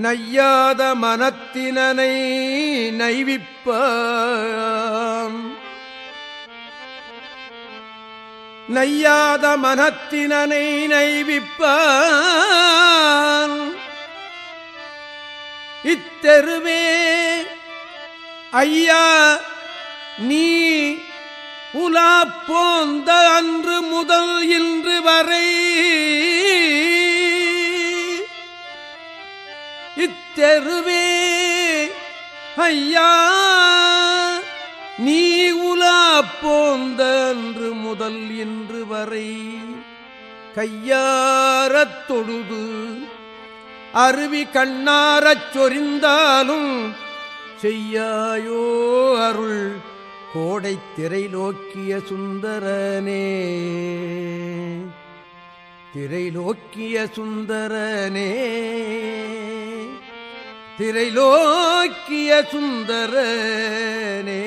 நையாத மனத்தினனை நைவிப்ப நையாத மனத்தினனை நைவிப்ப இத்தெருவே ஐயா நீ உலா போந்த அன்று முதல் இத்தெருவே ஐயா நீ உலா போந்த அன்று முதல் இன்று வரை கையாரத் தொழுது அருவி கண்ணாரச் சொரிந்தாலும் செய்யாயோ அருள் கோடை திரை நோக்கிய சுந்தரனே. திரை நோக்கிய சுந்தரனே. திரைலோக்கிய சுந்தரனே.